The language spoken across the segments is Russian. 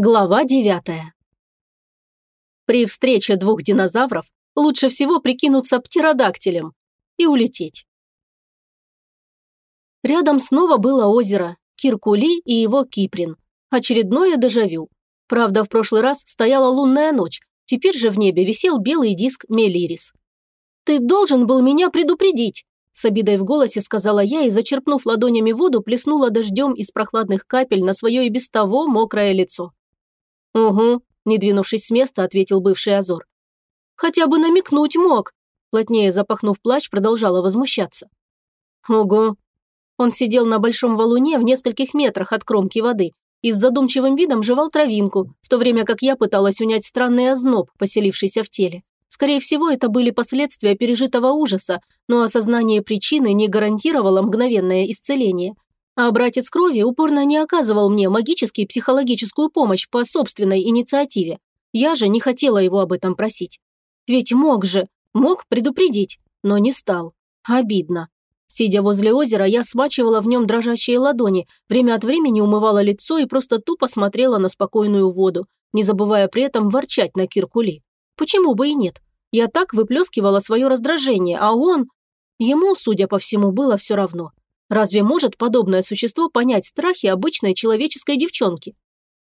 Глава девятая. При встрече двух динозавров лучше всего прикинуться птеродактилем и улететь. Рядом снова было озеро, Киркули и его Киприн. Очередное дежавю. Правда, в прошлый раз стояла лунная ночь, теперь же в небе висел белый диск Мелирис. «Ты должен был меня предупредить!» С обидой в голосе сказала я и, зачерпнув ладонями воду, плеснула дождем из прохладных капель на свое и без того мокрое лицо. «Угу», – не двинувшись с места, ответил бывший Азор. «Хотя бы намекнуть мог», – плотнее запахнув плащ, продолжала возмущаться. «Угу». Он сидел на большом валуне в нескольких метрах от кромки воды и с задумчивым видом жевал травинку, в то время как я пыталась унять странный озноб, поселившийся в теле. Скорее всего, это были последствия пережитого ужаса, но осознание причины не гарантировало мгновенное исцеление – а братец крови упорно не оказывал мне магически психологическую помощь по собственной инициативе. Я же не хотела его об этом просить. Ведь мог же, мог предупредить, но не стал. Обидно. Сидя возле озера, я смачивала в нем дрожащие ладони, время от времени умывала лицо и просто тупо смотрела на спокойную воду, не забывая при этом ворчать на Киркули. Почему бы и нет? Я так выплескивала свое раздражение, а он... Ему, судя по всему, было все равно. Разве может подобное существо понять страхи обычной человеческой девчонки?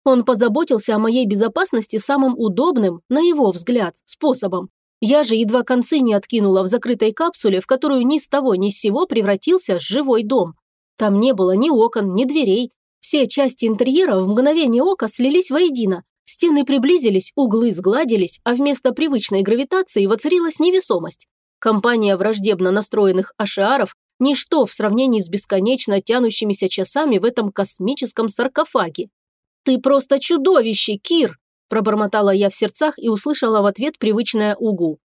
Он позаботился о моей безопасности самым удобным, на его взгляд, способом. Я же едва концы не откинула в закрытой капсуле, в которую ни с того ни с сего превратился живой дом. Там не было ни окон, ни дверей. Все части интерьера в мгновение ока слились воедино. Стены приблизились, углы сгладились, а вместо привычной гравитации воцарилась невесомость. Компания враждебно настроенных ашиаров Ничто в сравнении с бесконечно тянущимися часами в этом космическом саркофаге. «Ты просто чудовище, Кир!» – пробормотала я в сердцах и услышала в ответ привычное «угу».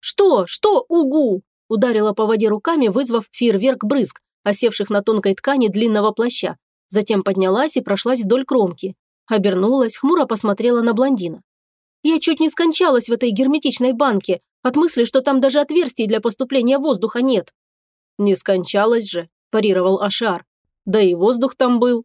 «Что? Что угу?» – ударила по воде руками, вызвав фейерверк брызг, осевших на тонкой ткани длинного плаща. Затем поднялась и прошлась вдоль кромки. Обернулась, хмуро посмотрела на блондина. Я чуть не скончалась в этой герметичной банке от мысли, что там даже отверстий для поступления воздуха нет. «Не скончалась же», – парировал Ашар. «Да и воздух там был».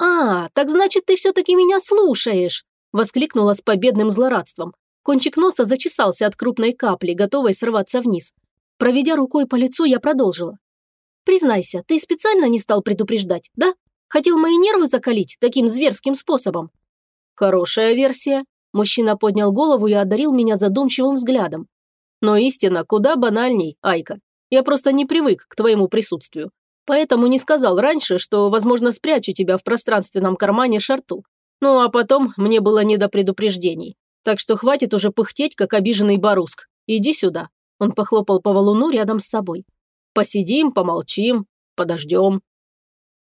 «А, так значит, ты все-таки меня слушаешь!» – воскликнула с победным злорадством. Кончик носа зачесался от крупной капли, готовой сорваться вниз. Проведя рукой по лицу, я продолжила. «Признайся, ты специально не стал предупреждать, да? Хотел мои нервы закалить таким зверским способом?» «Хорошая версия», – мужчина поднял голову и одарил меня задумчивым взглядом. «Но истина куда банальней, Айка. Я просто не привык к твоему присутствию. Поэтому не сказал раньше, что, возможно, спрячу тебя в пространственном кармане шарту. Ну а потом мне было не до предупреждений. Так что хватит уже пыхтеть, как обиженный баруск. Иди сюда». Он похлопал по валуну рядом с собой. «Посидим, помолчим, подождем».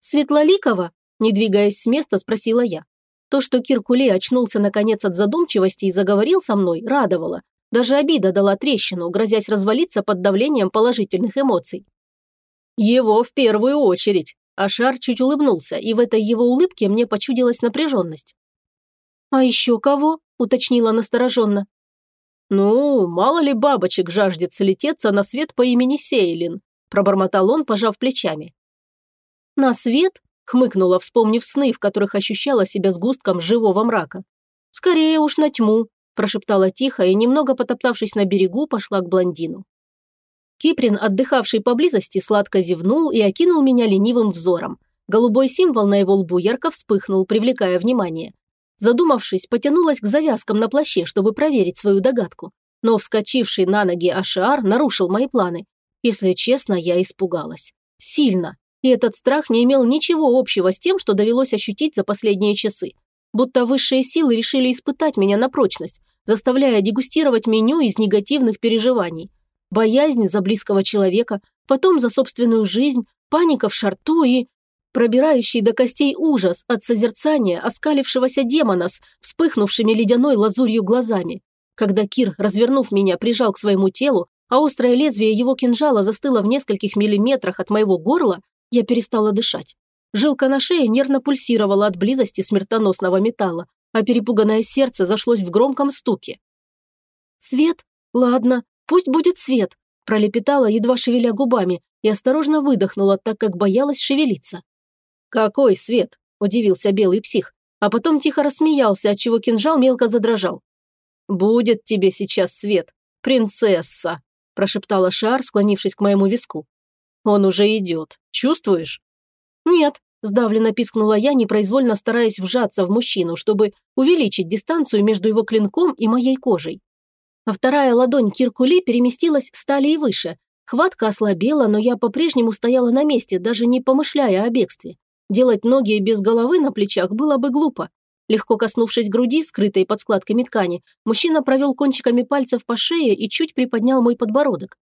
«Светлоликова?» – не двигаясь с места, спросила я. То, что Киркулей очнулся наконец от задумчивости и заговорил со мной, радовало. Даже обида дала трещину, грозясь развалиться под давлением положительных эмоций. «Его в первую очередь!» Ашар чуть улыбнулся, и в этой его улыбке мне почудилась напряженность. «А еще кого?» – уточнила настороженно. «Ну, мало ли бабочек жаждет слететься на свет по имени Сейлин», – пробормотал он, пожав плечами. «На свет?» – хмыкнула, вспомнив сны, в которых ощущала себя сгустком живого мрака. «Скорее уж на тьму прошептала тихо и, немного потоптавшись на берегу, пошла к блондину. Киприн, отдыхавший поблизости, сладко зевнул и окинул меня ленивым взором. Голубой символ на его лбу ярко вспыхнул, привлекая внимание. Задумавшись, потянулась к завязкам на плаще, чтобы проверить свою догадку. Но вскочивший на ноги Ашиар нарушил мои планы. Если честно, я испугалась. Сильно. И этот страх не имел ничего общего с тем, что довелось ощутить за последние часы будто высшие силы решили испытать меня на прочность, заставляя дегустировать меню из негативных переживаний. Боязнь за близкого человека, потом за собственную жизнь, паника в шарту и... Пробирающий до костей ужас от созерцания оскалившегося демона с вспыхнувшими ледяной лазурью глазами. Когда Кир, развернув меня, прижал к своему телу, а острое лезвие его кинжала застыло в нескольких миллиметрах от моего горла, я перестала дышать. Жилка на шее нервно пульсировала от близости смертоносного металла, а перепуганное сердце зашлось в громком стуке. «Свет? Ладно, пусть будет свет», – пролепетала, едва шевеля губами, и осторожно выдохнула, так как боялась шевелиться. «Какой свет?» – удивился белый псих. а потом тихо рассмеялся, отчего кинжал мелко задрожал. «Будет тебе сейчас свет, принцесса!» – прошептала Шар, склонившись к моему виску. «Он уже идет. Чувствуешь?» «Нет», – сдавленно пискнула я, непроизвольно стараясь вжаться в мужчину, чтобы увеличить дистанцию между его клинком и моей кожей. А вторая ладонь Киркули переместилась с талии выше. Хватка ослабела, но я по-прежнему стояла на месте, даже не помышляя о бегстве. Делать ноги без головы на плечах было бы глупо. Легко коснувшись груди, скрытой под складками ткани, мужчина провел кончиками пальцев по шее и чуть приподнял мой подбородок.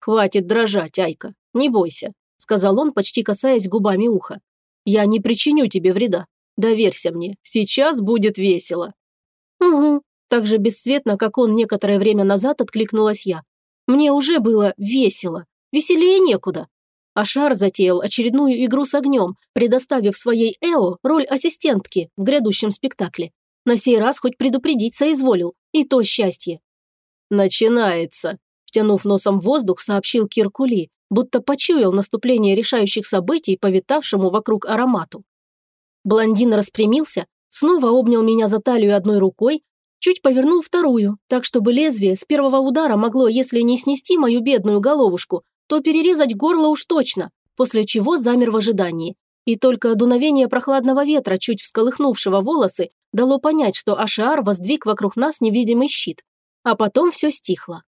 «Хватит дрожать, Айка, не бойся», – сказал он, почти касаясь губами уха. «Я не причиню тебе вреда. Доверься мне, сейчас будет весело». «Угу», так же бесцветно, как он некоторое время назад откликнулась я. Мне уже было весело, веселее некуда. Ашар затеял очередную игру с огнем, предоставив своей Эо роль ассистентки в грядущем спектакле. На сей раз хоть предупредить соизволил, и то счастье. «Начинается», – втянув носом воздух, сообщил Киркули, будто почуял наступление решающих событий по витавшему вокруг аромату. Блондин распрямился, снова обнял меня за талию одной рукой, чуть повернул вторую, так чтобы лезвие с первого удара могло, если не снести мою бедную головушку, то перерезать горло уж точно, после чего замер в ожидании. И только дуновение прохладного ветра, чуть всколыхнувшего волосы, дало понять, что Ашиар воздвиг вокруг нас невидимый щит. А потом все стихло.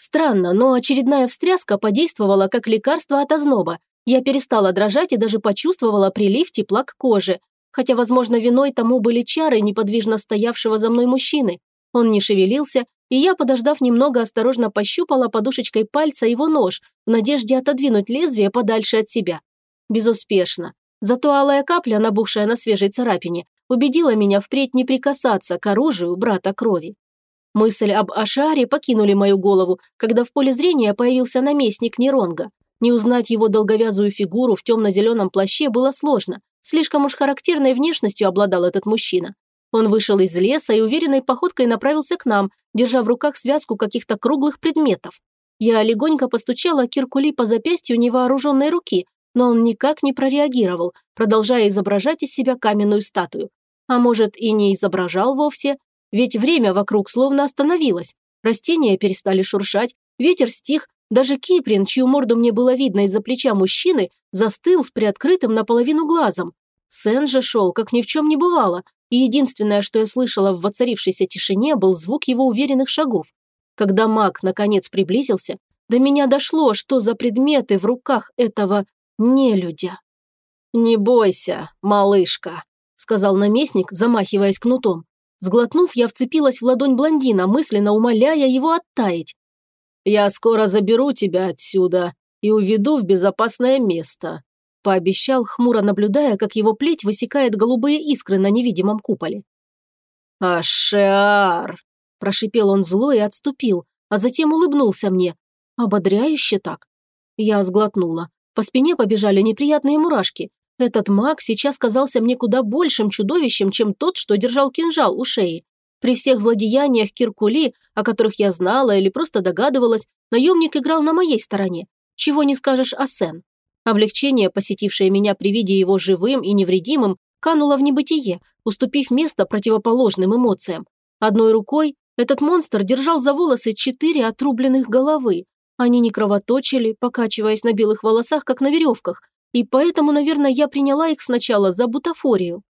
Странно, но очередная встряска подействовала как лекарство от озноба. Я перестала дрожать и даже почувствовала прилив тепла к коже. Хотя, возможно, виной тому были чары неподвижно стоявшего за мной мужчины. Он не шевелился, и я, подождав немного, осторожно пощупала подушечкой пальца его нож в надежде отодвинуть лезвие подальше от себя. Безуспешно. Зато алая капля, набухшая на свежей царапине, убедила меня впредь не прикасаться к оружию брата крови. Мысль об Ашаре покинули мою голову, когда в поле зрения появился наместник Неронга. Не узнать его долговязую фигуру в темно-зеленом плаще было сложно. Слишком уж характерной внешностью обладал этот мужчина. Он вышел из леса и уверенной походкой направился к нам, держа в руках связку каких-то круглых предметов. Я легонько постучала Киркули по запястью невооруженной руки, но он никак не прореагировал, продолжая изображать из себя каменную статую. А может, и не изображал вовсе, ведь время вокруг словно остановилось. Растения перестали шуршать, ветер стих, даже Киприн, чью морду мне было видно из-за плеча мужчины, застыл с приоткрытым наполовину глазом. Сен же шел, как ни в чем не бывало, и единственное, что я слышала в воцарившейся тишине, был звук его уверенных шагов. Когда маг наконец приблизился, до меня дошло, что за предметы в руках этого нелюдя. «Не бойся, малышка», – сказал наместник, замахиваясь кнутом. Сглотнув, я вцепилась в ладонь блондина, мысленно умоляя его оттаять. «Я скоро заберу тебя отсюда и уведу в безопасное место пообещал, хмуро наблюдая, как его плеть высекает голубые искры на невидимом куполе. «Ашеар!» – прошипел он зло и отступил, а затем улыбнулся мне. Ободряюще так. Я сглотнула. По спине побежали неприятные мурашки. Этот маг сейчас казался мне куда большим чудовищем, чем тот, что держал кинжал у шеи. При всех злодеяниях Киркули, о которых я знала или просто догадывалась, наемник играл на моей стороне. Чего не скажешь о Сен. Облегчение, посетившее меня при виде его живым и невредимым, кануло в небытие, уступив место противоположным эмоциям. Одной рукой этот монстр держал за волосы четыре отрубленных головы. Они не кровоточили, покачиваясь на белых волосах, как на веревках, и поэтому, наверное, я приняла их сначала за бутафорию.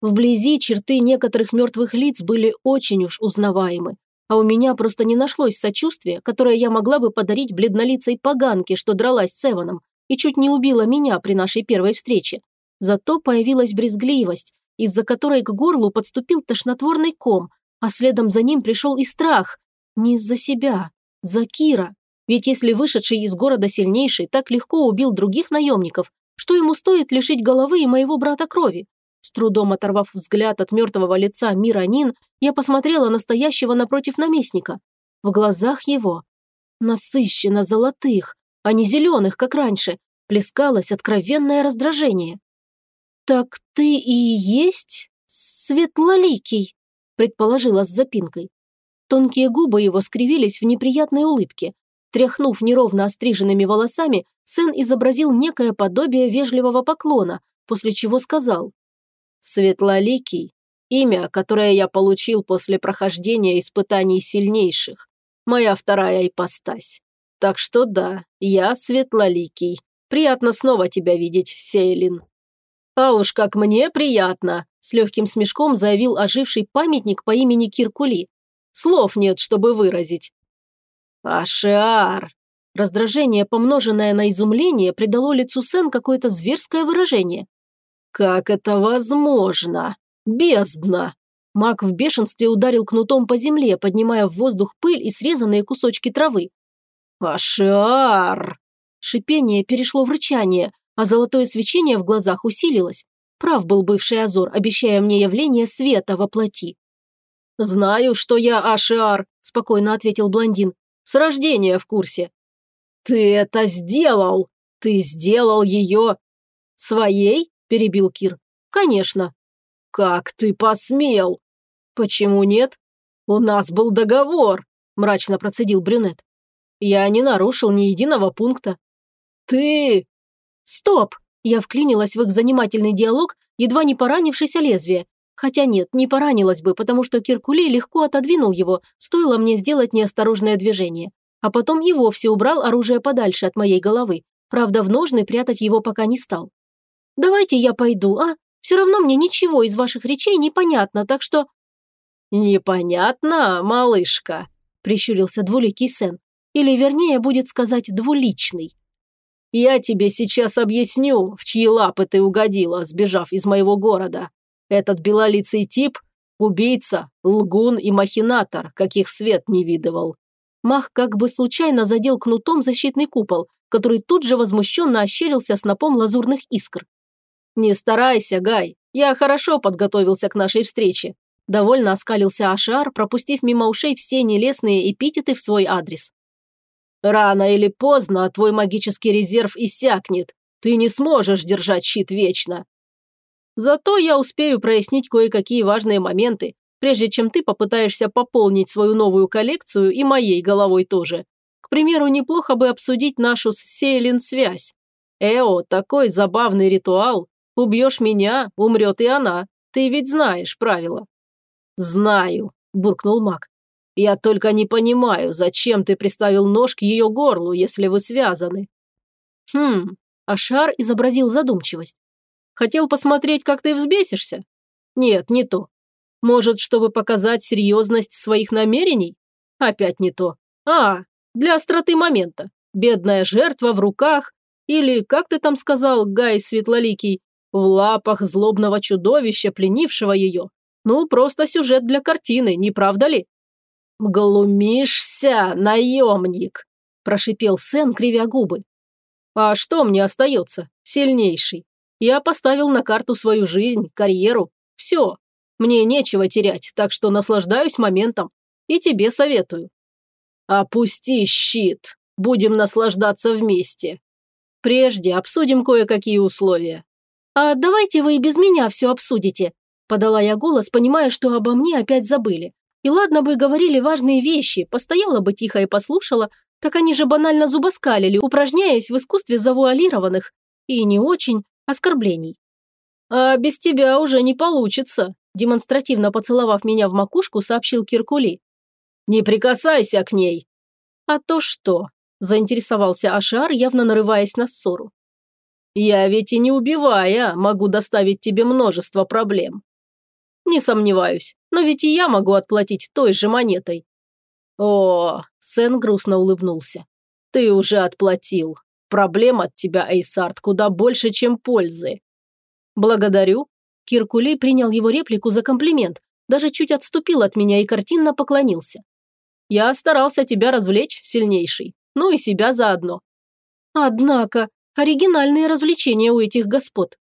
Вблизи черты некоторых мертвых лиц были очень уж узнаваемы, а у меня просто не нашлось сочувствия, которое я могла бы подарить бледнолицей поганке, что дралась с Эваном, и чуть не убила меня при нашей первой встрече. Зато появилась брезгливость, из-за которой к горлу подступил тошнотворный ком, а следом за ним пришел и страх. Не из-за себя, за Кира. Ведь если вышедший из города сильнейший так легко убил других наемников, что ему стоит лишить головы и моего брата крови? С трудом оторвав взгляд от мертвого лица Миранин, я посмотрела настоящего напротив наместника. В глазах его, насыщенно золотых, а не зеленых, как раньше, плескалось откровенное раздражение. «Так ты и есть светлоликий?» – предположила с запинкой. Тонкие губы его скривились в неприятной улыбке. Тряхнув неровно остриженными волосами, сын изобразил некое подобие вежливого поклона, после чего сказал Светлоликий – имя, которое я получил после прохождения испытаний сильнейших. Моя вторая ипостась. Так что да, я Светлоликий. Приятно снова тебя видеть, Сейлин. А уж как мне приятно, с легким смешком заявил оживший памятник по имени Киркули. Слов нет, чтобы выразить. Ашиар. Раздражение, помноженное на изумление, придало лицу Сен какое-то зверское выражение. «Как это возможно? Бездна!» Маг в бешенстве ударил кнутом по земле, поднимая в воздух пыль и срезанные кусочки травы. «Ашиар!» Шипение перешло в рычание, а золотое свечение в глазах усилилось. Прав был бывший Азор, обещая мне явление света во плоти. «Знаю, что я Ашиар», – спокойно ответил блондин. «С рождения в курсе». «Ты это сделал! Ты сделал ее...» «Своей?» – перебил Кир. «Конечно». «Как ты посмел?» «Почему нет?» «У нас был договор», – мрачно процедил брюнет. «Я не нарушил ни единого пункта». «Ты...» «Стоп!» Я вклинилась в их занимательный диалог, едва не поранившись о лезвие. Хотя нет, не поранилась бы, потому что Киркулей легко отодвинул его, стоило мне сделать неосторожное движение. А потом и вовсе убрал оружие подальше от моей головы. Правда, в ножны прятать его пока не стал. «Давайте я пойду, а? Все равно мне ничего из ваших речей не понятно, так что...» «Непонятно, малышка», – прищурился двуликий Сен. Или, вернее, будет сказать «двуличный». Я тебе сейчас объясню, в чьи лапы ты угодила, сбежав из моего города. Этот белолицый тип – убийца, лгун и махинатор, каких свет не видывал». Мах как бы случайно задел кнутом защитный купол, который тут же возмущенно ощерился снопом лазурных искр. «Не старайся, Гай, я хорошо подготовился к нашей встрече», довольно оскалился Ашар, пропустив мимо ушей все нелестные эпитеты в свой адрес. Рано или поздно твой магический резерв иссякнет. Ты не сможешь держать щит вечно. Зато я успею прояснить кое-какие важные моменты, прежде чем ты попытаешься пополнить свою новую коллекцию и моей головой тоже. К примеру, неплохо бы обсудить нашу с Сейлин связь. Эо, такой забавный ритуал. Убьешь меня, умрет и она. Ты ведь знаешь правила. Знаю, буркнул маг. Я только не понимаю, зачем ты приставил нож к ее горлу, если вы связаны?» «Хм...» – Ашар изобразил задумчивость. «Хотел посмотреть, как ты взбесишься?» «Нет, не то. Может, чтобы показать серьезность своих намерений? Опять не то. А, для остроты момента. Бедная жертва в руках, или, как ты там сказал, Гай Светлоликий, в лапах злобного чудовища, пленившего ее. Ну, просто сюжет для картины, не правда ли?» «Глумишься, наемник!» – прошипел Сен, кривя губы. «А что мне остается, сильнейший? Я поставил на карту свою жизнь, карьеру. Все. Мне нечего терять, так что наслаждаюсь моментом. И тебе советую. Опусти щит. Будем наслаждаться вместе. Прежде обсудим кое-какие условия. А давайте вы и без меня все обсудите. Подала я голос, понимая, что обо мне опять забыли. И ладно бы говорили важные вещи, постояла бы тихо и послушала, так они же банально зубоскалили, упражняясь в искусстве завуалированных и не очень оскорблений. «А без тебя уже не получится», демонстративно поцеловав меня в макушку, сообщил Киркули. «Не прикасайся к ней!» «А то что?» – заинтересовался Ашар, явно нарываясь на ссору. «Я ведь и не убивая, могу доставить тебе множество проблем. Не сомневаюсь, но ведь и я могу отплатить той же монетой. О, Сен грустно улыбнулся. Ты уже отплатил. Проблем от тебя, Эйсарт, куда больше, чем пользы. Благодарю. Киркулей принял его реплику за комплимент, даже чуть отступил от меня и картинно поклонился. Я старался тебя развлечь, сильнейший, ну и себя заодно. Однако, оригинальные развлечения у этих господ.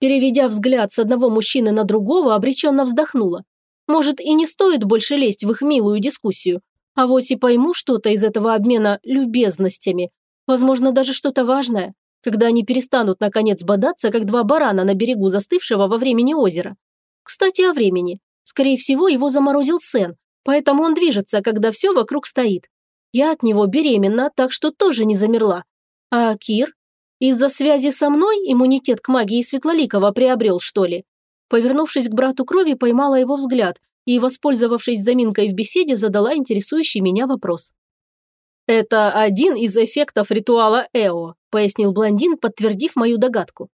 Переведя взгляд с одного мужчины на другого, обреченно вздохнула. Может, и не стоит больше лезть в их милую дискуссию. А вось и пойму что-то из этого обмена любезностями. Возможно, даже что-то важное, когда они перестанут, наконец, бодаться, как два барана на берегу застывшего во времени озера. Кстати, о времени. Скорее всего, его заморозил Сен, поэтому он движется, когда все вокруг стоит. Я от него беременна, так что тоже не замерла. А Кир? Из-за связи со мной иммунитет к магии Светлоликова приобрел, что ли? Повернувшись к брату крови, поймала его взгляд и, воспользовавшись заминкой в беседе, задала интересующий меня вопрос. «Это один из эффектов ритуала Эо», – пояснил блондин, подтвердив мою догадку.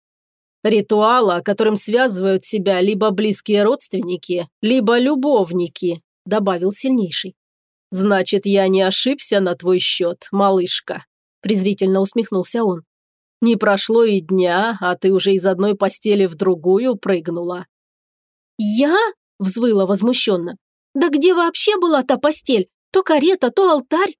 «Ритуала, которым связывают себя либо близкие родственники, либо любовники», – добавил сильнейший. «Значит, я не ошибся на твой счет, малышка», – презрительно усмехнулся он. «Не прошло и дня, а ты уже из одной постели в другую прыгнула». «Я?» – взвыла возмущенно. «Да где вообще была та постель? То карета, то алтарь.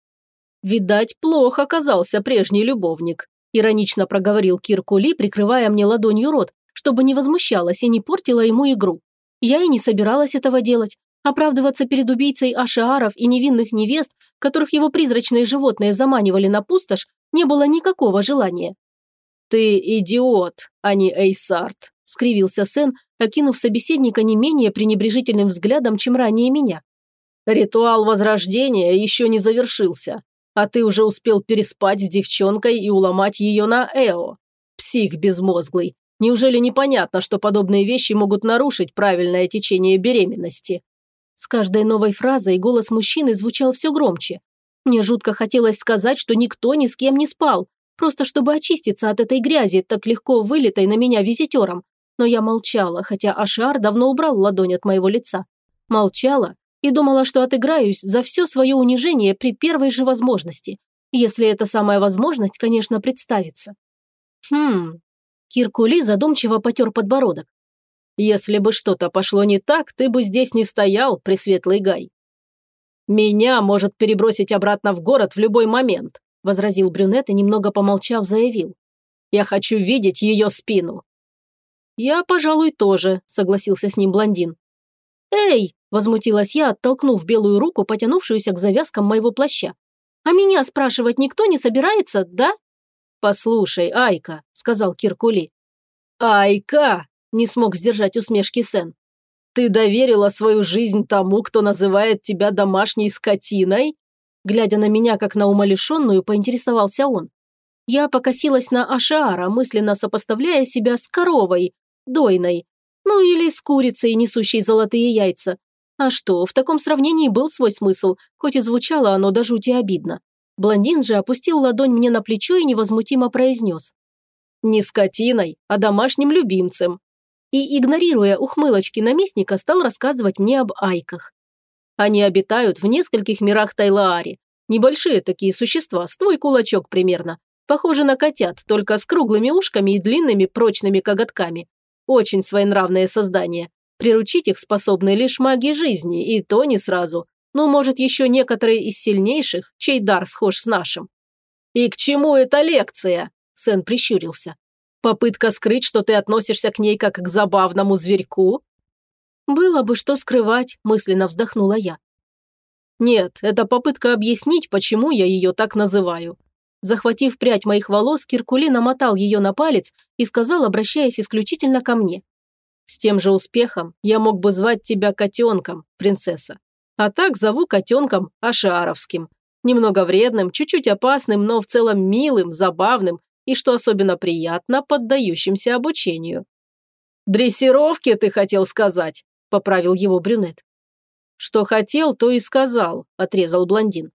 «Видать, плохо оказался прежний любовник», – иронично проговорил Киркули, прикрывая мне ладонью рот, чтобы не возмущалась и не портила ему игру. Я и не собиралась этого делать. Оправдываться перед убийцей Ашиаров и невинных невест, которых его призрачные животные заманивали на пустошь, не было никакого желания. «Ты идиот, а не Эйсарт», – скривился Сен, окинув собеседника не менее пренебрежительным взглядом, чем ранее меня. «Ритуал возрождения еще не завершился. А ты уже успел переспать с девчонкой и уломать ее на Эо. Псих безмозглый. Неужели непонятно, что подобные вещи могут нарушить правильное течение беременности? С каждой новой фразой голос мужчины звучал все громче. Мне жутко хотелось сказать, что никто ни с кем не спал, просто чтобы очиститься от этой грязи, так легко вылитой на меня визитером. Но я молчала, хотя Ашар давно убрал ладонь от моего лица. Молчала и думала, что отыграюсь за все свое унижение при первой же возможности, если эта самая возможность, конечно, представится. Хм. Киркули задумчиво потер подбородок. Если бы что-то пошло не так, ты бы здесь не стоял, Пресветлый Гай. Меня может перебросить обратно в город в любой момент, возразил брюнет и, немного помолчав, заявил. Я хочу видеть ее спину. Я, пожалуй, тоже, согласился с ним блондин. «Эй!» – возмутилась я, оттолкнув белую руку, потянувшуюся к завязкам моего плаща. «А меня спрашивать никто не собирается, да?» «Послушай, Айка», – сказал Киркули. «Айка!» – не смог сдержать усмешки Сен. «Ты доверила свою жизнь тому, кто называет тебя домашней скотиной?» Глядя на меня, как на умалишенную, поинтересовался он. Я покосилась на Ашиара, мысленно сопоставляя себя с коровой, дойной, ну или с курицей, несущей золотые яйца. А что, в таком сравнении был свой смысл, хоть и звучало оно до жути обидно. Блондин же опустил ладонь мне на плечо и невозмутимо произнес. «Не скотиной, а домашним любимцем». И, игнорируя ухмылочки наместника, стал рассказывать мне об айках. Они обитают в нескольких мирах Тайлаари. Небольшие такие существа, с твой кулачок примерно. Похожи на котят, только с круглыми ушками и длинными прочными коготками. Очень своенравные создания. Приручить их способны лишь маги жизни, и то не сразу. Ну, может, еще некоторые из сильнейших, чей дар схож с нашим. «И к чему эта лекция?» – Сэн прищурился. «Попытка скрыть, что ты относишься к ней как к забавному зверьку?» «Было бы что скрывать», – мысленно вздохнула я. «Нет, это попытка объяснить, почему я ее так называю. Захватив прядь моих волос, Киркули намотал ее на палец и сказал, обращаясь исключительно ко мне. «С тем же успехом я мог бы звать тебя котенком, принцесса. А так зову котенком Ашаровским. Немного вредным, чуть-чуть опасным, но в целом милым, забавным и, что особенно приятно, поддающимся обучению». «Дрессировки, ты хотел сказать?» – поправил его брюнет. «Что хотел, то и сказал», – отрезал блондин.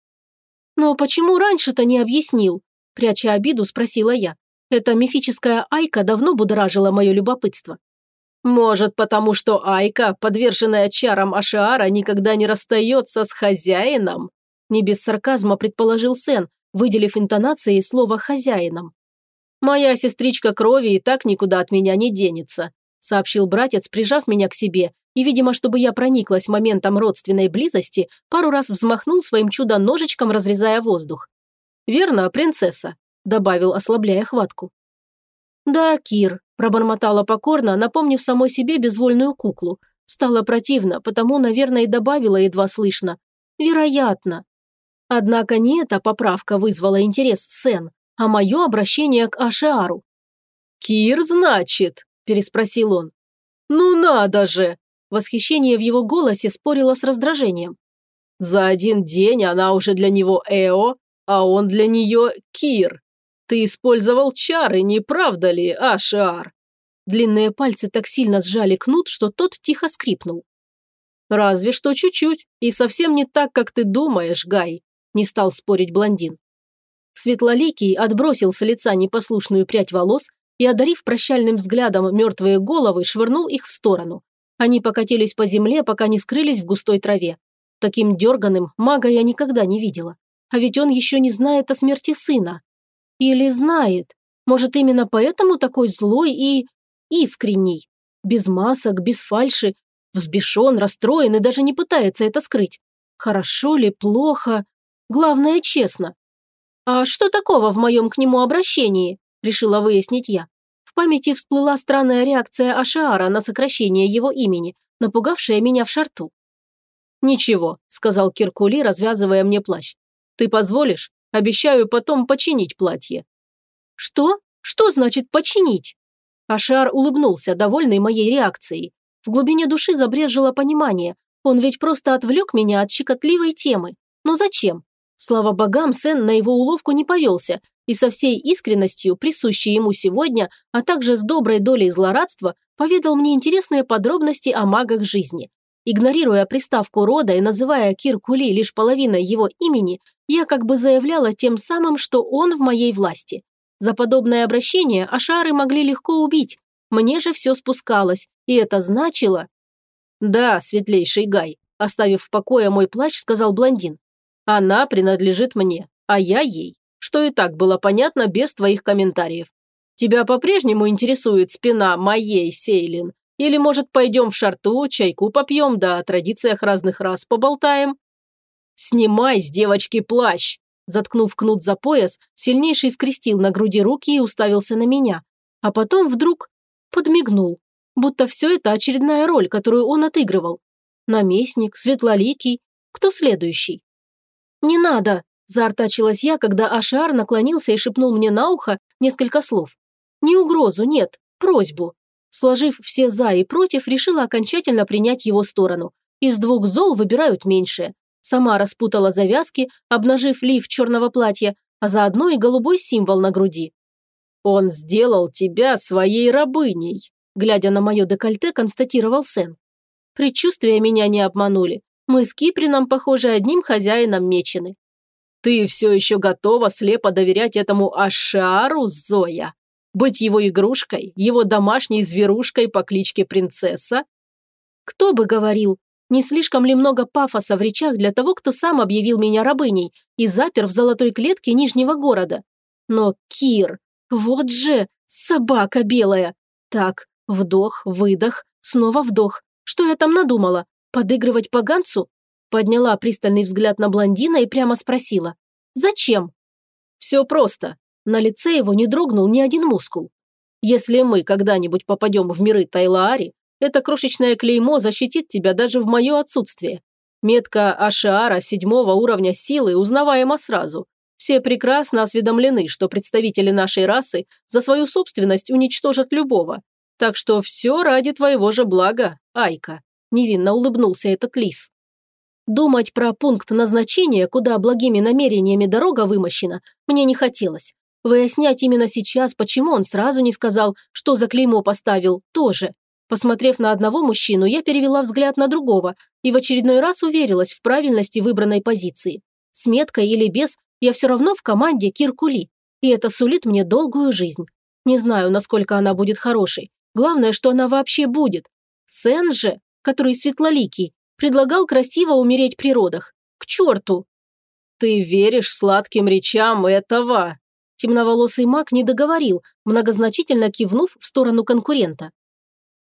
«Но почему раньше-то не объяснил?» Пряча обиду, спросила я. Эта мифическая Айка давно будоражила мое любопытство. «Может, потому что Айка, подверженная чарам Ашиара, никогда не расстается с хозяином?» Не без сарказма предположил Сен, выделив интонацией слово «хозяином». «Моя сестричка крови и так никуда от меня не денется», сообщил братец, прижав меня к себе и, видимо, чтобы я прониклась моментом родственной близости, пару раз взмахнул своим чудо-ножичком, разрезая воздух. «Верно, принцесса», – добавил, ослабляя хватку. «Да, Кир», – пробормотала покорно, напомнив самой себе безвольную куклу. Стало противно, потому, наверное, и добавила едва слышно. «Вероятно». Однако не эта поправка вызвала интерес Сен, а мое обращение к Ашиару. «Кир, значит?» – переспросил он. «Ну надо же! Восхищение в его голосе спорило с раздражением. «За один день она уже для него Эо, а он для нее Кир. Ты использовал чары, не правда ли, Ашар?» Длинные пальцы так сильно сжали кнут, что тот тихо скрипнул. «Разве что чуть-чуть, и совсем не так, как ты думаешь, Гай», – не стал спорить блондин. Светлоликий отбросил с лица непослушную прядь волос и, одарив прощальным взглядом мертвые головы, швырнул их в сторону. Они покатились по земле, пока не скрылись в густой траве. Таким дерганым мага я никогда не видела. А ведь он еще не знает о смерти сына. Или знает. Может, именно поэтому такой злой и... искренний. Без масок, без фальши, Взбешен, расстроен и даже не пытается это скрыть. Хорошо ли, плохо? Главное, честно. «А что такого в моем к нему обращении?» – решила выяснить я. В памяти всплыла странная реакция Ашаара на сокращение его имени, напугавшая меня в шарту. «Ничего», – сказал Киркули, развязывая мне плащ. «Ты позволишь? Обещаю потом починить платье». «Что? Что значит починить?» Ашар улыбнулся, довольный моей реакцией. В глубине души забрежило понимание. Он ведь просто отвлек меня от щекотливой темы. Но зачем? Слава богам, Сен на его уловку не повелся и со всей искренностью, присущей ему сегодня, а также с доброй долей злорадства, поведал мне интересные подробности о магах жизни. Игнорируя приставку рода и называя Кир Кули лишь половиной его имени, я как бы заявляла тем самым, что он в моей власти. За подобное обращение Ашары могли легко убить. Мне же все спускалось, и это значило... «Да, светлейший Гай», – оставив в покое мой плащ, сказал блондин. «Она принадлежит мне, а я ей, что и так было понятно без твоих комментариев. Тебя по-прежнему интересует спина моей Сейлин? Или, может, пойдем в шарту, чайку попьем, да о традициях разных рас поболтаем?» «Снимай с девочки плащ!» Заткнув кнут за пояс, сильнейший скрестил на груди руки и уставился на меня. А потом вдруг подмигнул будто все это очередная роль, которую он отыгрывал. Наместник, светлоликий, кто следующий? «Не надо!» – заортачилась я, когда Ашар наклонился и шепнул мне на ухо несколько слов. «Не угрозу, нет, просьбу». Сложив все «за» и «против», решила окончательно принять его сторону. Из двух зол выбирают меньшее. Сама распутала завязки, обнажив лиф черного платья, а заодно и голубой символ на груди. «Он сделал тебя своей рабыней», глядя на мое декольте, констатировал Сен. Предчувствия меня не обманули. Мы с Киприном, похоже, одним хозяином мечены. Ты все еще готова слепо доверять этому Ашару, Зоя? Быть его игрушкой, его домашней зверушкой по кличке Принцесса? Кто бы говорил, не слишком ли много пафоса в речах для того, кто сам объявил меня рабыней и запер в золотой клетке Нижнего города? Но Кир, вот же, собака белая. Так, Вдох, выдох, снова вдох. Что я там надумала? Подыгрывать поганцу? Подняла пристальный взгляд на блондина и прямо спросила. «Зачем?» «Все просто. На лице его не дрогнул ни один мускул. Если мы когда-нибудь попадем в миры Тайлаари, это крошечное клеймо защитит тебя даже в мое отсутствие. Метка Ашиара седьмого уровня силы узнаваема сразу. Все прекрасно осведомлены, что представители нашей расы за свою собственность уничтожат любого, так что все ради твоего же блага, Айка», – невинно улыбнулся этот лис. Думать про пункт назначения, куда благими намерениями дорога вымощена, мне не хотелось. Выяснять именно сейчас, почему он сразу не сказал, что за клеймо поставил, тоже. Посмотрев на одного мужчину, я перевела взгляд на другого и в очередной раз уверилась в правильности выбранной позиции. С меткой или без, я все равно в команде Киркули, и это сулит мне долгую жизнь. Не знаю, насколько она будет хорошей, Главное, что она вообще будет. Сен же, который светлоликий, предлагал красиво умереть при родах. К черту! Ты веришь сладким речам этого? Темноволосый маг не договорил, многозначительно кивнув в сторону конкурента.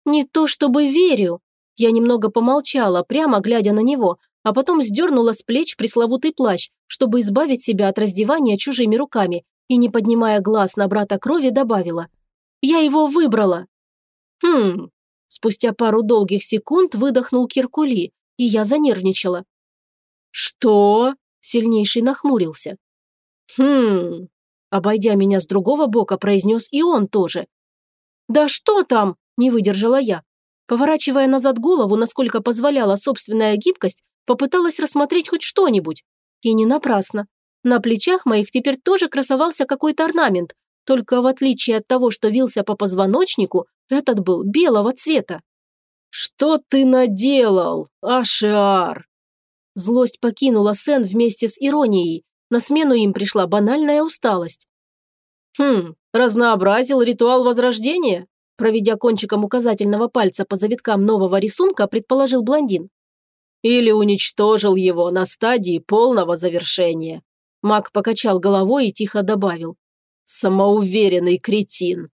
Не то чтобы верю. Я немного помолчала, прямо глядя на него, а потом сдернула с плеч пресловутый плащ, чтобы избавить себя от раздевания чужими руками, и, не поднимая глаз на брата крови, добавила. «Я его выбрала!» «Хм...» Спустя пару долгих секунд выдохнул Киркули, и я занервничала. «Что?» – сильнейший нахмурился. «Хм...» Обойдя меня с другого бока, произнес и он тоже. «Да что там?» – не выдержала я. Поворачивая назад голову, насколько позволяла собственная гибкость, попыталась рассмотреть хоть что-нибудь. И не напрасно. На плечах моих теперь тоже красовался какой-то орнамент, Только в отличие от того, что вился по позвоночнику, этот был белого цвета. «Что ты наделал, Ашиар?» Злость покинула Сен вместе с иронией. На смену им пришла банальная усталость. «Хм, разнообразил ритуал возрождения?» Проведя кончиком указательного пальца по завиткам нового рисунка, предположил блондин. «Или уничтожил его на стадии полного завершения?» Маг покачал головой и тихо добавил. «Самоуверенный кретин!»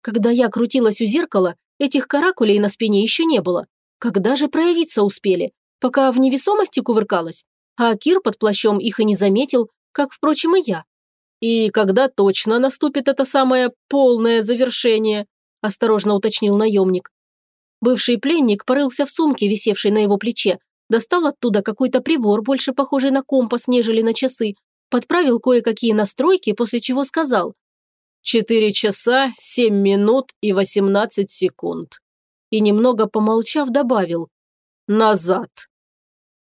Когда я крутилась у зеркала, этих каракулей на спине еще не было. Когда же проявиться успели? Пока в невесомости кувыркалась? А Кир под плащом их и не заметил, как, впрочем, и я. «И когда точно наступит это самое полное завершение?» – осторожно уточнил наемник. Бывший пленник порылся в сумке, висевшей на его плече, достал оттуда какой-то прибор, больше похожий на компас, нежели на часы, подправил кое-какие настройки, после чего сказал «Четыре часа, семь минут и восемнадцать секунд». И немного помолчав, добавил «Назад».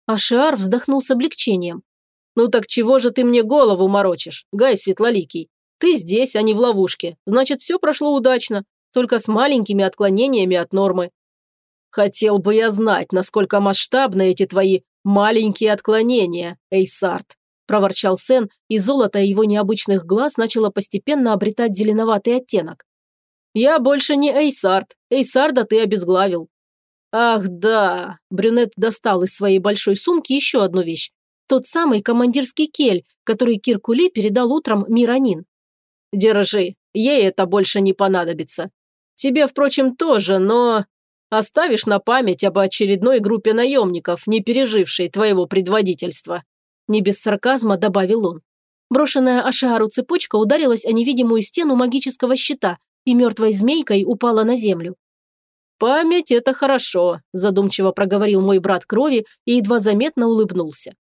Ашиар вздохнул с облегчением. «Ну так чего же ты мне голову морочишь, Гай Светлоликий? Ты здесь, а не в ловушке. Значит, все прошло удачно, только с маленькими отклонениями от нормы. Хотел бы я знать, насколько масштабны эти твои маленькие отклонения, Эйсарт проворчал Сен, и золото его необычных глаз начало постепенно обретать зеленоватый оттенок. «Я больше не Эйсард. Эйсарда ты обезглавил». «Ах, да!» – Брюнет достал из своей большой сумки еще одну вещь. Тот самый командирский кель, который Киркули передал утром Миранин. «Держи, ей это больше не понадобится. Тебе, впрочем, тоже, но оставишь на память об очередной группе наемников, не пережившей твоего предводительства. Не без сарказма добавил он. Брошенная Ашиару цепочка ударилась о невидимую стену магического щита и мертвой змейкой упала на землю. «Память – это хорошо», – задумчиво проговорил мой брат крови и едва заметно улыбнулся.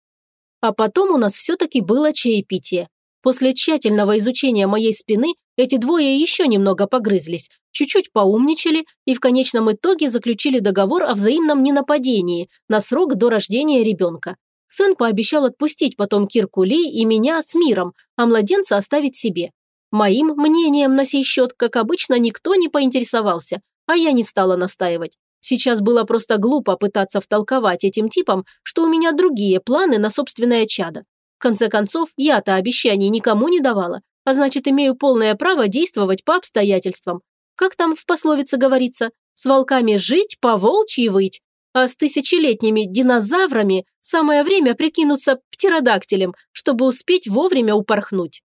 А потом у нас все-таки было чаепитие. После тщательного изучения моей спины эти двое еще немного погрызлись, чуть-чуть поумничали и в конечном итоге заключили договор о взаимном ненападении на срок до рождения ребенка. Сын пообещал отпустить потом Киркули и меня с миром, а младенца оставить себе. Моим мнением на сей счет, как обычно, никто не поинтересовался, а я не стала настаивать. Сейчас было просто глупо пытаться втолковать этим типам, что у меня другие планы на собственное чадо. В конце концов, я-то обещаний никому не давала, а значит, имею полное право действовать по обстоятельствам. Как там в пословице говорится, с волками жить, по волчьи выть. А с тысячелетними динозаврами самое время прикинуться птеродактилем, чтобы успеть вовремя упорхнуть.